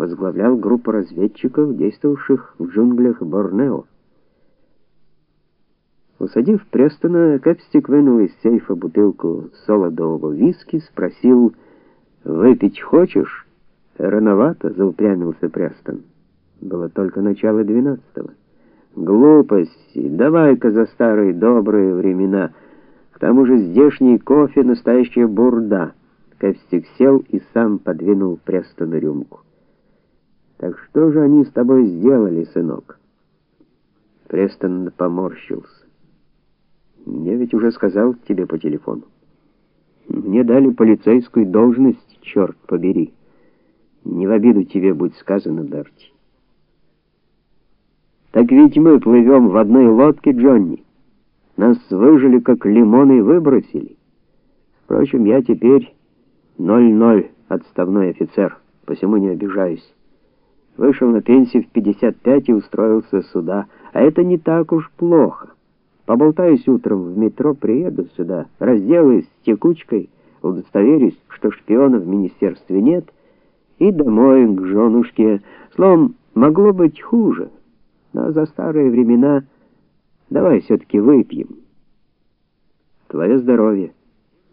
возглавлял группу разведчиков, действовавших в джунглях Борнео. Усадив Престона, Кэпстик вынул из сейфа бутылку солодового виски, спросил: "Выпить хочешь?" "Рановато", заупрямился Престон. Было только начало двенадцатого. "Глупости. Давай-ка за старые добрые времена. К тому же здешний кофе настоящая бурда". Кэпстик сел и сам подвинул Престону рюмку. "Так что же они с тобой сделали, сынок?" Престон поморщился. Я ведь уже сказал тебе по телефону. Мне дали полицейскую должность, черт побери. Не в обиду тебе будет сказано, Берти. Так ведь мы плывем в одной лодке, Джонни. Нас выжили как лимоны выбросили. Впрочем, я теперь 00 отставной офицер, посему не обижаюсь. Вышел на пенсию в 55 и устроился сюда, а это не так уж плохо. Поболтаюсь утром в метро, приеду сюда, разделаюсь с текучкой, удостоверюсь, что шпиона в министерстве нет, и домой к женушке. Словом, могло быть хуже. Но за старые времена давай все таки выпьем. Твое здоровье,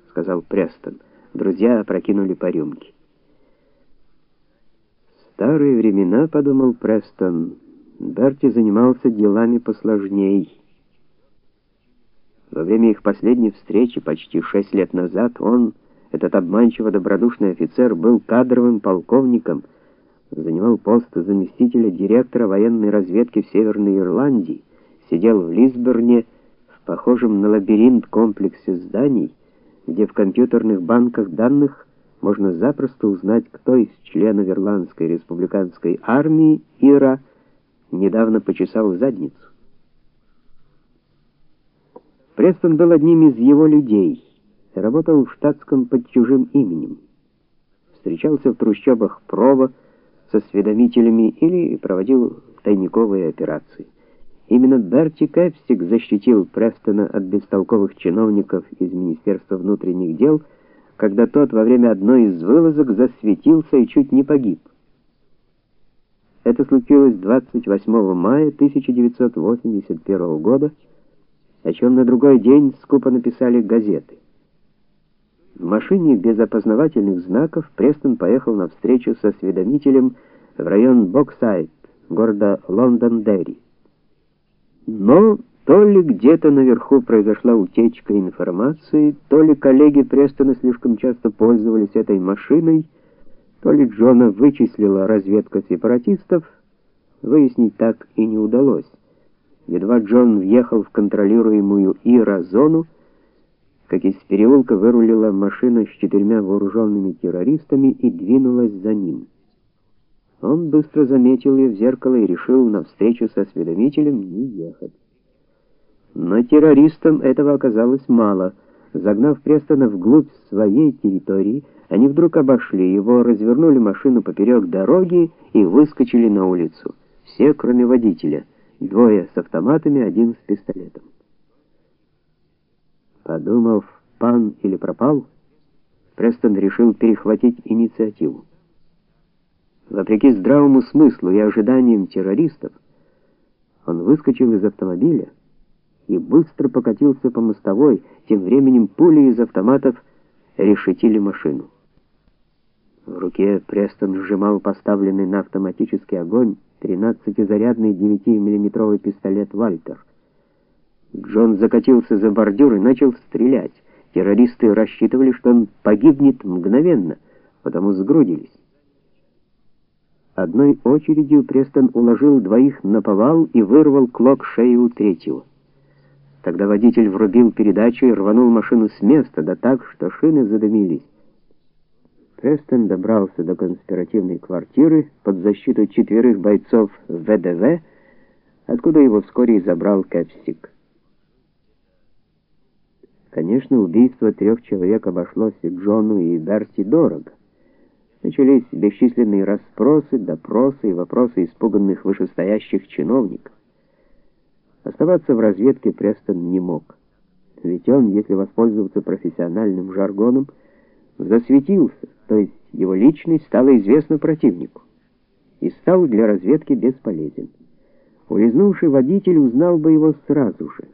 сказал Престон. Друзья опрокинули по рюмке. Старые времена, подумал Престон. Берти занимался делами посложней. Во время их последней встречи почти шесть лет назад он, этот обманчиво добродушный офицер, был кадровым полковником, занимал пост заместителя директора военной разведки в Северной Ирландии, сидел в Лисберне в похожем на лабиринт комплексе зданий, где в компьютерных банках данных можно запросто узнать, кто из членов Ирландской республиканской армии Ира недавно почесал задницу. Престон был одним из его людей, работал в штатском под чужим именем. Встречался в трущобах Прово со осведомителями или проводил тайниковые операции. Именно Берти Кэпстик защитил Престона от бестолковых чиновников из Министерства внутренних дел, когда тот во время одной из вылазок засветился и чуть не погиб. Это случилось 28 мая 1981 года о чем на другой день скупо написали газеты. В машине без опознавательных знаков Престон поехал на встречу со осведомителем в район Богсайд, города Лондондерри. Но то ли где-то наверху произошла утечка информации, то ли коллеги Престона слишком часто пользовались этой машиной, то ли Джона вычислила разведка сепаратистов, выяснить так и не удалось. Едва Джон въехал в контролируемую ИРА зону, как из переулка вырулила машина с четырьмя вооруженными террористами и двинулась за ним. Он быстро заметил ее в зеркало и решил на встречу со осведомителем не ехать. Но террористам этого оказалось мало. Загнав Престона вглубь своей территории, они вдруг обошли его, развернули машину поперек дороги и выскочили на улицу. Все, кроме водителя. Двое с автоматами, один с пистолетом. Подумав, пан или пропал, Престон решил перехватить инициативу. Вопреки здравому смыслу и ожиданиям террористов, он выскочил из автомобиля и быстро покатился по мостовой, тем временем пули из автоматов решетили машину. В руке Престон сжимал поставленный на автоматический огонь 13-зарядный 9-миллиметровый пистолет Вальтер. Джон закатился за бордюр и начал стрелять. Террористы рассчитывали, что он погибнет мгновенно, потому сгрудились. Одной очередью Престон уложил двоих на повал и вырвал клок шеи у третьего. Тогда водитель врубил передачу и рванул машину с места, да так, что шины задымились. Престон добрался до конспиративной квартиры под защиту четверых бойцов ВДВ, откуда его вскоре и забрал Кэпсик. Конечно, убийство трех человек обошлось и Джону, и Берти дорого. Начались бесчисленные расспросы, допросы и вопросы испуганных вышестоящих чиновников. Оставаться в разведке Престон не мог. Ведь он, если воспользоваться профессиональным жаргоном, засветился, то есть его личность стала известна противнику. и стал для разведки бесполезен. Улизнувший водитель узнал бы его сразу же.